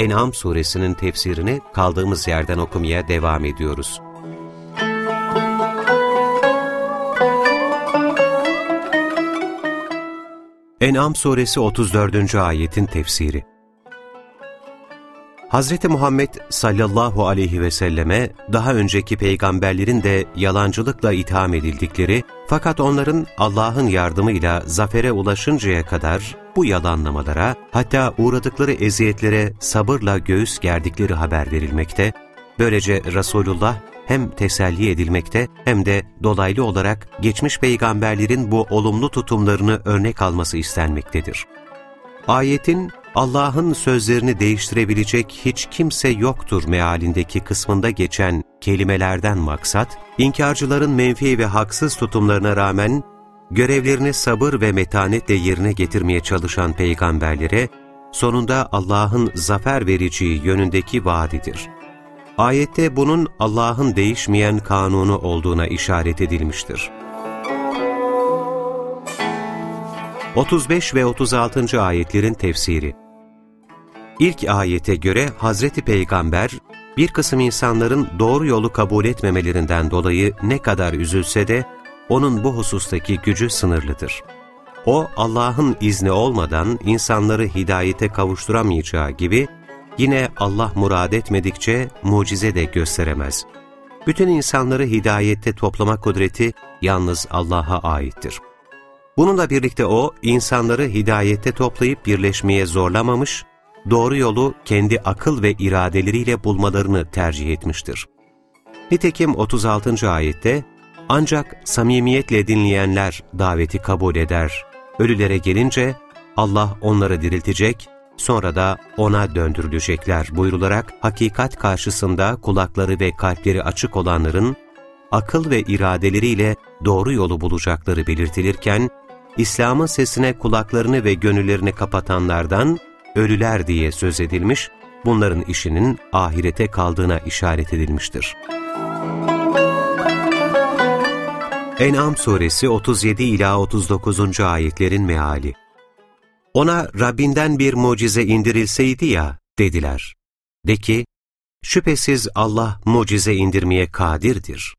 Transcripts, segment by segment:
En'am suresinin tefsirini kaldığımız yerden okumaya devam ediyoruz. En'am suresi 34. ayetin tefsiri Hz. Muhammed sallallahu aleyhi ve selleme daha önceki peygamberlerin de yalancılıkla itham edildikleri fakat onların Allah'ın yardımıyla zafere ulaşıncaya kadar bu yalanlamalara hatta uğradıkları eziyetlere sabırla göğüs gerdikleri haber verilmekte, böylece Resulullah hem teselli edilmekte hem de dolaylı olarak geçmiş peygamberlerin bu olumlu tutumlarını örnek alması istenmektedir. Ayetin Allah'ın sözlerini değiştirebilecek hiç kimse yoktur mealindeki kısmında geçen kelimelerden maksat, inkarcıların menfi ve haksız tutumlarına rağmen görevlerini sabır ve metanetle yerine getirmeye çalışan peygamberlere, sonunda Allah'ın zafer vereceği yönündeki vaadidir. Ayette bunun Allah'ın değişmeyen kanunu olduğuna işaret edilmiştir. 35 ve 36. ayetlerin tefsiri İlk ayete göre Hazreti Peygamber, bir kısım insanların doğru yolu kabul etmemelerinden dolayı ne kadar üzülse de, onun bu husustaki gücü sınırlıdır. O, Allah'ın izni olmadan insanları hidayete kavuşturamayacağı gibi, yine Allah murad etmedikçe mucize de gösteremez. Bütün insanları hidayette toplama kudreti yalnız Allah'a aittir. Bununla birlikte o, insanları hidayette toplayıp birleşmeye zorlamamış, doğru yolu kendi akıl ve iradeleriyle bulmalarını tercih etmiştir. Nitekim 36. ayette, ancak samimiyetle dinleyenler daveti kabul eder. Ölülere gelince Allah onları diriltecek, sonra da ona döndürülecekler buyrularak hakikat karşısında kulakları ve kalpleri açık olanların akıl ve iradeleriyle doğru yolu bulacakları belirtilirken, İslam'ın sesine kulaklarını ve gönüllerini kapatanlardan ölüler diye söz edilmiş, bunların işinin ahirete kaldığına işaret edilmiştir. En'am suresi 37 ila 39. ayetlerin meali. Ona Rabbinden bir mucize indirilseydi ya dediler. De ki, şüphesiz Allah mucize indirmeye kadirdir.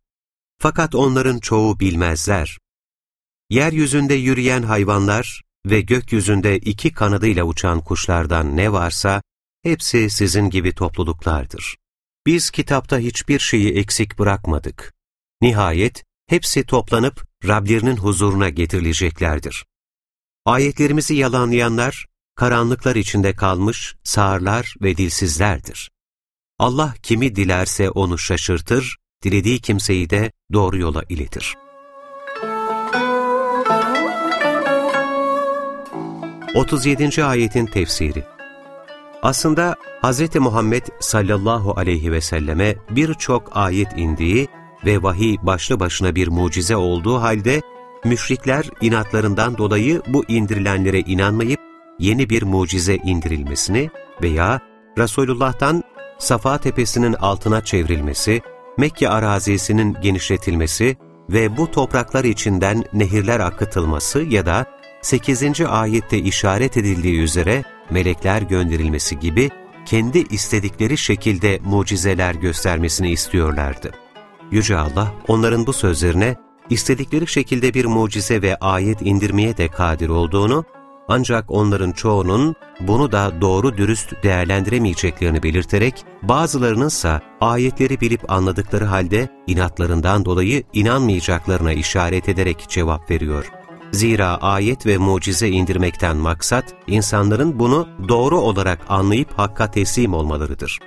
Fakat onların çoğu bilmezler. Yeryüzünde yürüyen hayvanlar ve gökyüzünde iki kanadıyla uçan kuşlardan ne varsa, hepsi sizin gibi topluluklardır. Biz kitapta hiçbir şeyi eksik bırakmadık. Nihayet hepsi toplanıp Rablerinin huzuruna getirileceklerdir. Ayetlerimizi yalanlayanlar, karanlıklar içinde kalmış sağırlar ve dilsizlerdir. Allah kimi dilerse onu şaşırtır, dilediği kimseyi de doğru yola iletir. 37. ayetin tefsiri Aslında Hz. Muhammed sallallahu aleyhi ve selleme birçok ayet indiği ve vahiy başlı başına bir mucize olduğu halde müşrikler inatlarından dolayı bu indirilenlere inanmayıp yeni bir mucize indirilmesini veya Resulullah'tan Safa Tepesi'nin altına çevrilmesi, Mekke arazisinin genişletilmesi ve bu topraklar içinden nehirler akıtılması ya da 8. ayette işaret edildiği üzere melekler gönderilmesi gibi kendi istedikleri şekilde mucizeler göstermesini istiyorlardı. Yüce Allah onların bu sözlerine istedikleri şekilde bir mucize ve ayet indirmeye de kadir olduğunu, ancak onların çoğunun bunu da doğru dürüst değerlendiremeyeceklerini belirterek, bazılarının ise ayetleri bilip anladıkları halde inatlarından dolayı inanmayacaklarına işaret ederek cevap veriyor. Zira ayet ve mucize indirmekten maksat, insanların bunu doğru olarak anlayıp hakka teslim olmalarıdır.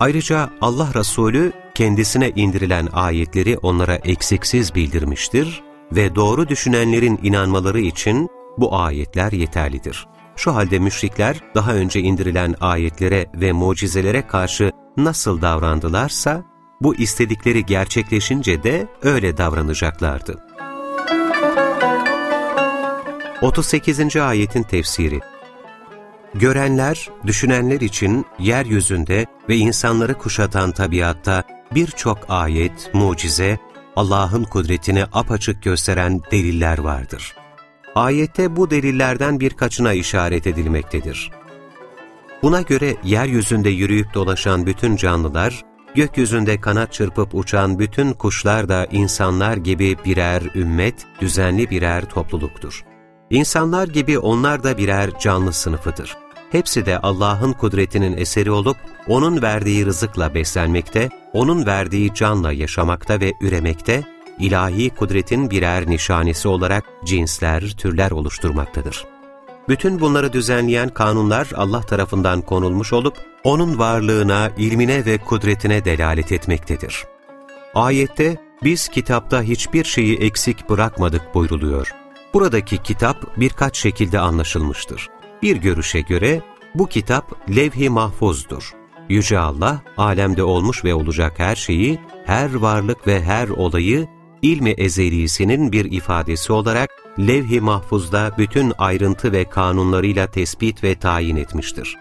Ayrıca Allah Resulü kendisine indirilen ayetleri onlara eksiksiz bildirmiştir ve doğru düşünenlerin inanmaları için bu ayetler yeterlidir. Şu halde müşrikler daha önce indirilen ayetlere ve mucizelere karşı nasıl davrandılarsa, bu istedikleri gerçekleşince de öyle davranacaklardı. 38. Ayetin Tefsiri Görenler, düşünenler için yeryüzünde ve insanları kuşatan tabiatta birçok ayet, mucize, Allah'ın kudretini apaçık gösteren deliller vardır. Ayette bu delillerden birkaçına işaret edilmektedir. Buna göre yeryüzünde yürüyüp dolaşan bütün canlılar, gökyüzünde kanat çırpıp uçan bütün kuşlar da insanlar gibi birer ümmet, düzenli birer topluluktur. İnsanlar gibi onlar da birer canlı sınıfıdır. Hepsi de Allah'ın kudretinin eseri olup, O'nun verdiği rızıkla beslenmekte, O'nun verdiği canla yaşamakta ve üremekte, ilahi kudretin birer nişanesi olarak cinsler, türler oluşturmaktadır. Bütün bunları düzenleyen kanunlar Allah tarafından konulmuş olup, O'nun varlığına, ilmine ve kudretine delalet etmektedir. Ayette, biz kitapta hiçbir şeyi eksik bırakmadık buyruluyor. Buradaki kitap birkaç şekilde anlaşılmıştır. Bir görüşe göre bu kitap levh-i mahfuzdur. Yüce Allah, alemde olmuş ve olacak her şeyi, her varlık ve her olayı ilmi ezelisinin bir ifadesi olarak levh-i mahfuzda bütün ayrıntı ve kanunlarıyla tespit ve tayin etmiştir.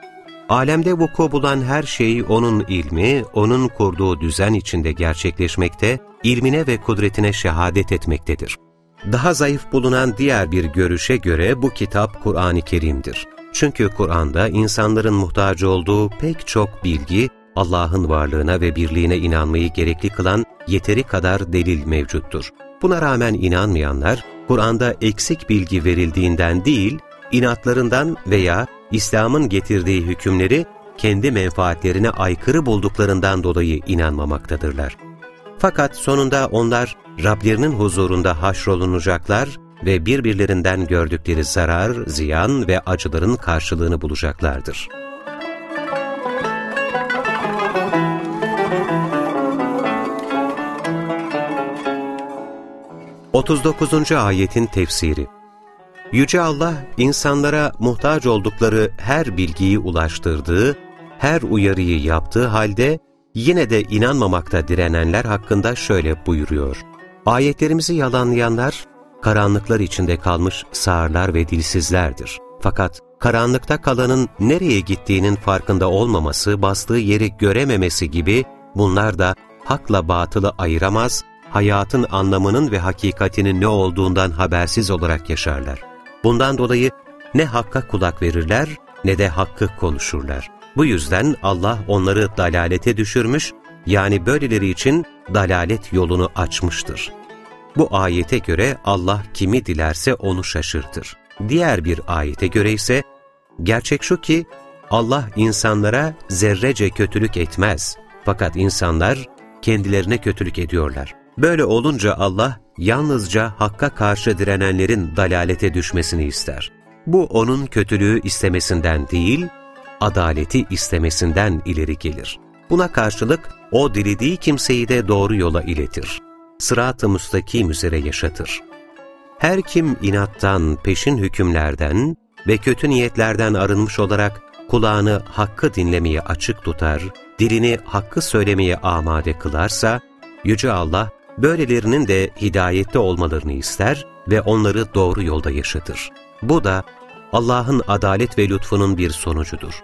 Alemde vuku bulan her şey O'nun ilmi, O'nun kurduğu düzen içinde gerçekleşmekte, ilmine ve kudretine şehadet etmektedir. Daha zayıf bulunan diğer bir görüşe göre bu kitap Kur'an-ı Kerim'dir. Çünkü Kur'an'da insanların muhtaç olduğu pek çok bilgi, Allah'ın varlığına ve birliğine inanmayı gerekli kılan yeteri kadar delil mevcuttur. Buna rağmen inanmayanlar, Kur'an'da eksik bilgi verildiğinden değil, inatlarından veya İslam'ın getirdiği hükümleri kendi menfaatlerine aykırı bulduklarından dolayı inanmamaktadırlar. Fakat sonunda onlar Rablerinin huzurunda haşrolunacaklar ve birbirlerinden gördükleri zarar, ziyan ve acıların karşılığını bulacaklardır. Otuz dokuzuncu Ayetin Tefsiri Yüce Allah, insanlara muhtaç oldukları her bilgiyi ulaştırdığı, her uyarıyı yaptığı halde, yine de inanmamakta direnenler hakkında şöyle buyuruyor. Ayetlerimizi yalanlayanlar, karanlıklar içinde kalmış sağırlar ve dilsizlerdir. Fakat karanlıkta kalanın nereye gittiğinin farkında olmaması, bastığı yeri görememesi gibi bunlar da hakla batılı ayıramaz, hayatın anlamının ve hakikatinin ne olduğundan habersiz olarak yaşarlar. Bundan dolayı ne hakka kulak verirler ne de hakkı konuşurlar. Bu yüzden Allah onları dalalete düşürmüş, yani böyleleri için dalalet yolunu açmıştır. Bu ayete göre Allah kimi dilerse onu şaşırtır. Diğer bir ayete göre ise, gerçek şu ki Allah insanlara zerrece kötülük etmez. Fakat insanlar kendilerine kötülük ediyorlar. Böyle olunca Allah yalnızca Hakk'a karşı direnenlerin dalalete düşmesini ister. Bu onun kötülüğü istemesinden değil, adaleti istemesinden ileri gelir. Buna karşılık o dilediği kimseyi de doğru yola iletir. Sırat-ı müstakim üzere yaşatır. Her kim inattan, peşin hükümlerden ve kötü niyetlerden arınmış olarak kulağını hakkı dinlemeye açık tutar, dilini hakkı söylemeye amade kılarsa, Yüce Allah böylelerinin de hidayette olmalarını ister ve onları doğru yolda yaşatır. Bu da Allah'ın adalet ve lütfunun bir sonucudur.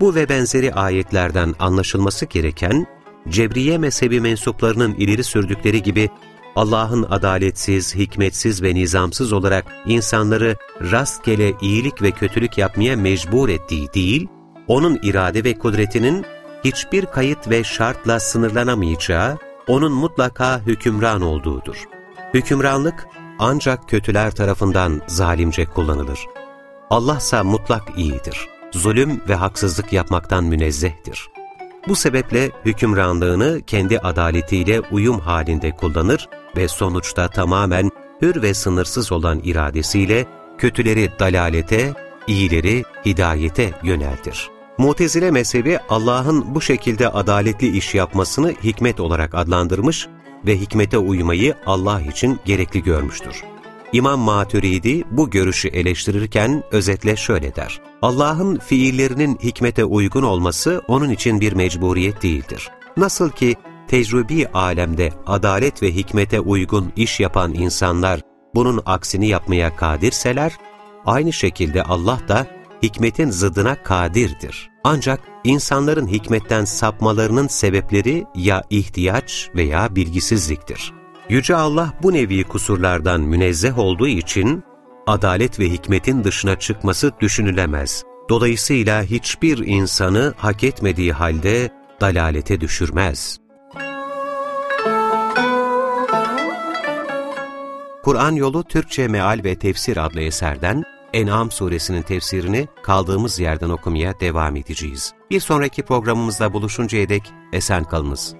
Bu ve benzeri ayetlerden anlaşılması gereken, Cebriye mezhebi mensuplarının ileri sürdükleri gibi Allah'ın adaletsiz, hikmetsiz ve nizamsız olarak insanları rastgele iyilik ve kötülük yapmaya mecbur ettiği değil, onun irade ve kudretinin hiçbir kayıt ve şartla sınırlanamayacağı, onun mutlaka hükümran olduğudur. Hükümranlık ancak kötüler tarafından zalimce kullanılır. Allah ise mutlak iyidir. Zulüm ve haksızlık yapmaktan münezzehtir. Bu sebeple hükümranlığını kendi adaletiyle uyum halinde kullanır ve sonuçta tamamen hür ve sınırsız olan iradesiyle kötüleri dalalete, iyileri hidayete yöneltir. Mutezile mezhebi Allah'ın bu şekilde adaletli iş yapmasını hikmet olarak adlandırmış ve hikmete uymayı Allah için gerekli görmüştür. İmam Maturidi bu görüşü eleştirirken özetle şöyle der. Allah'ın fiillerinin hikmete uygun olması onun için bir mecburiyet değildir. Nasıl ki tecrübi alemde adalet ve hikmete uygun iş yapan insanlar bunun aksini yapmaya kadirseler, aynı şekilde Allah da hikmetin zıddına kadirdir. Ancak insanların hikmetten sapmalarının sebepleri ya ihtiyaç veya bilgisizliktir. Yüce Allah bu nevi kusurlardan münezzeh olduğu için adalet ve hikmetin dışına çıkması düşünülemez. Dolayısıyla hiçbir insanı hak etmediği halde dalalete düşürmez. Kur'an Yolu Türkçe Meal ve Tefsir adlı eserden En'am suresinin tefsirini kaldığımız yerden okumaya devam edeceğiz. Bir sonraki programımızda buluşuncaya dek esen kalınız.